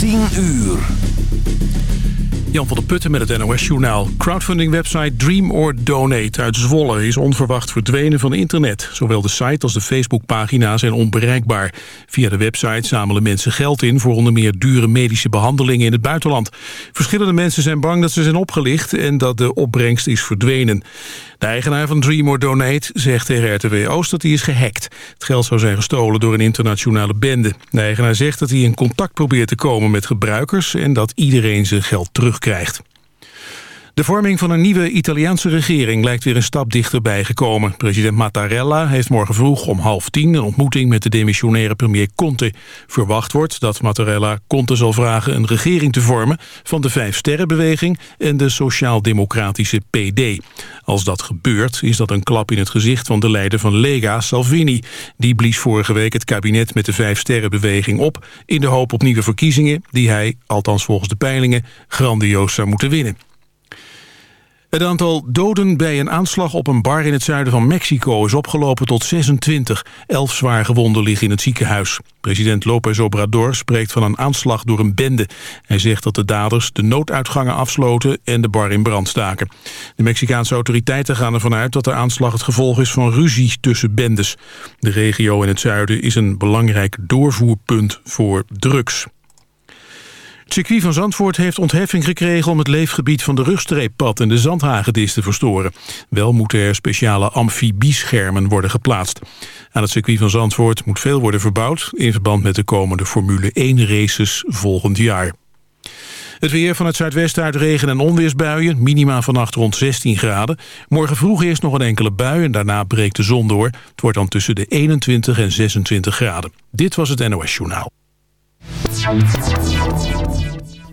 10 uur. Jan van der Putten met het NOS-journaal. Crowdfunding-website Dream or Donate uit Zwolle is onverwacht verdwenen van internet. Zowel de site als de Facebookpagina zijn onbereikbaar. Via de website zamelen mensen geld in voor onder meer dure medische behandelingen in het buitenland. Verschillende mensen zijn bang dat ze zijn opgelicht en dat de opbrengst is verdwenen. De eigenaar van Dream or Donate zegt tegen RTW Oost dat hij is gehackt. Het geld zou zijn gestolen door een internationale bende. De eigenaar zegt dat hij in contact probeert te komen met gebruikers... en dat iedereen zijn geld terugkrijgt. De vorming van een nieuwe Italiaanse regering lijkt weer een stap dichterbij gekomen. President Mattarella heeft morgen vroeg om half tien een ontmoeting met de demissionaire premier Conte. Verwacht wordt dat Mattarella Conte zal vragen een regering te vormen van de Vijf Sterrenbeweging en de Sociaal-Democratische PD. Als dat gebeurt is dat een klap in het gezicht van de leider van Lega, Salvini. Die blies vorige week het kabinet met de Vijf Sterrenbeweging op in de hoop op nieuwe verkiezingen die hij, althans volgens de peilingen, grandioos zou moeten winnen. Het aantal doden bij een aanslag op een bar in het zuiden van Mexico is opgelopen tot 26. Elf zwaar gewonden liggen in het ziekenhuis. President López Obrador spreekt van een aanslag door een bende. Hij zegt dat de daders de nooduitgangen afsloten en de bar in brand staken. De Mexicaanse autoriteiten gaan ervan uit dat de aanslag het gevolg is van ruzie tussen bendes. De regio in het zuiden is een belangrijk doorvoerpunt voor drugs. Het circuit van Zandvoort heeft ontheffing gekregen om het leefgebied van de rugstreeppad en de zandhagedis te verstoren. Wel moeten er speciale amfibieschermen worden geplaatst. Aan het circuit van Zandvoort moet veel worden verbouwd in verband met de komende Formule 1 races volgend jaar. Het weer van het zuidwesten uit regen- en onweersbuien. Minima vannacht rond 16 graden. Morgen vroeg eerst nog een enkele bui en daarna breekt de zon door. Het wordt dan tussen de 21 en 26 graden. Dit was het NOS Journaal.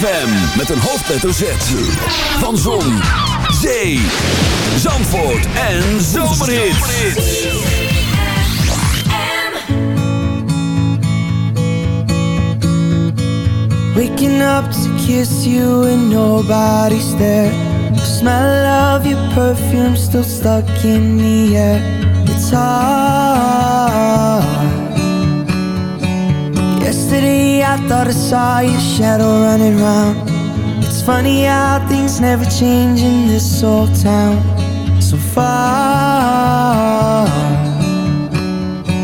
ZFM met een hoofdletter Z. Van Zon, Zee, Zandvoort en Zomerhits. Waking up to kiss you and nobody's there. The smell of your perfume still stuck in the air. It's hard. Yesterday I thought I saw your shadow running round. It's funny how things never change in this old town. So far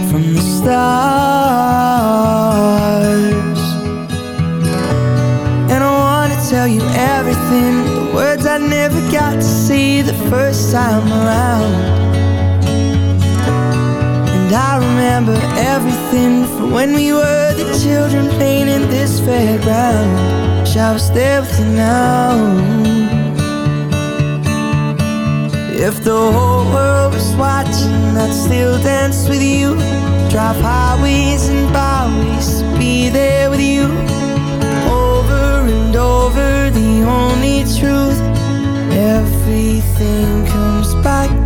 from the stars. And I wanna tell you everything. The words I never got to say the first time around. And I remember everything from when we were the children playing in this fairground. Shall stay with you now? If the whole world was watching, I'd still dance with you. Drive highways and byways, be there with you. Over and over, the only truth. Everything comes back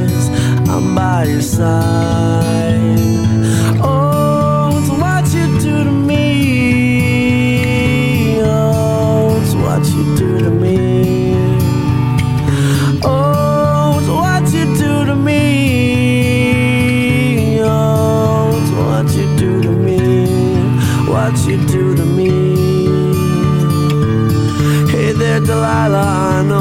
I'm by your side.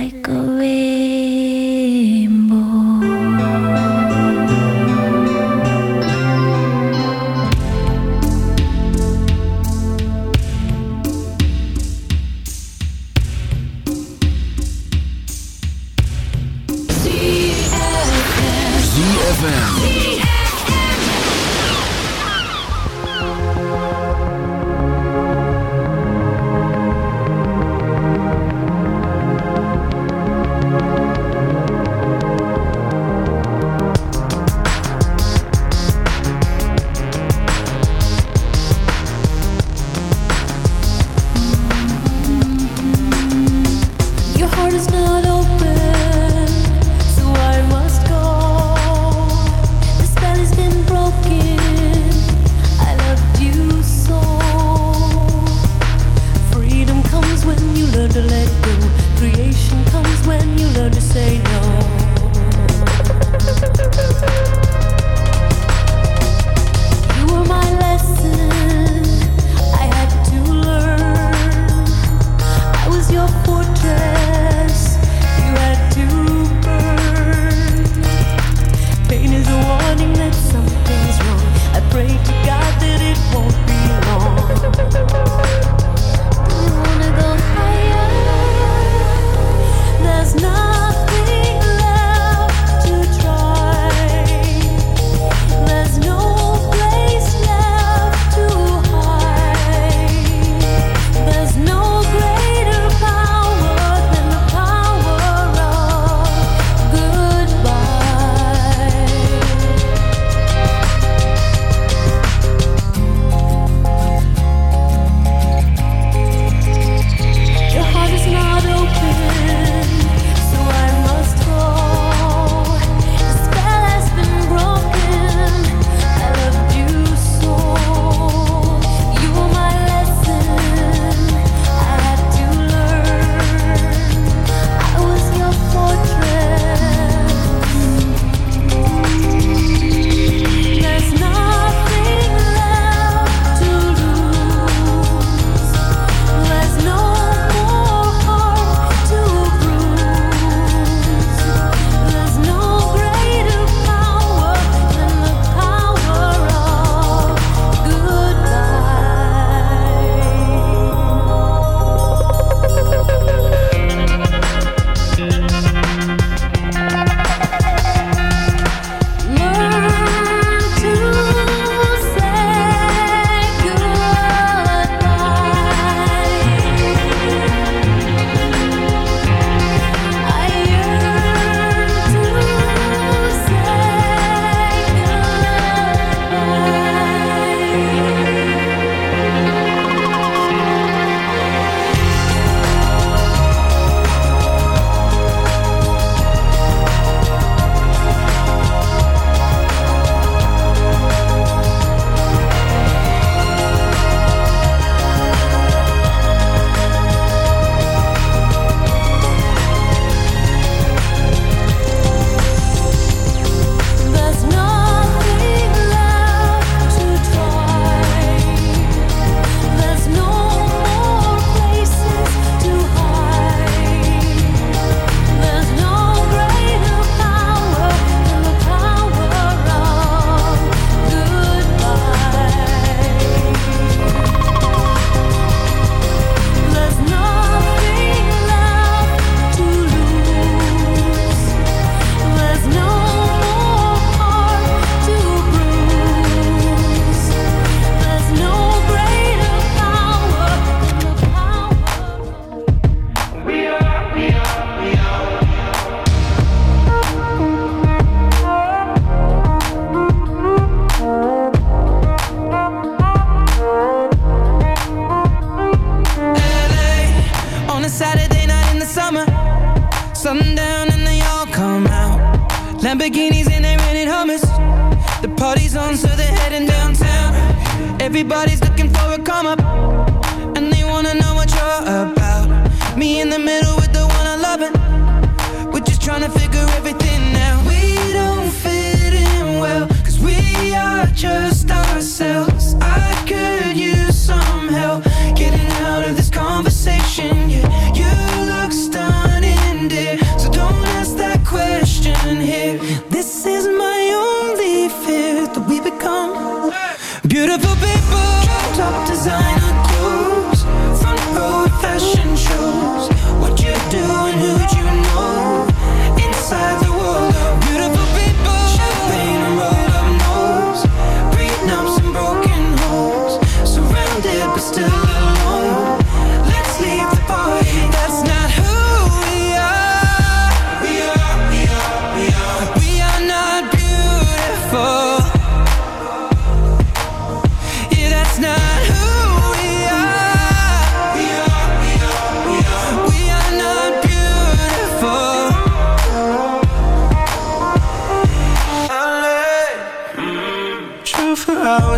like a wave.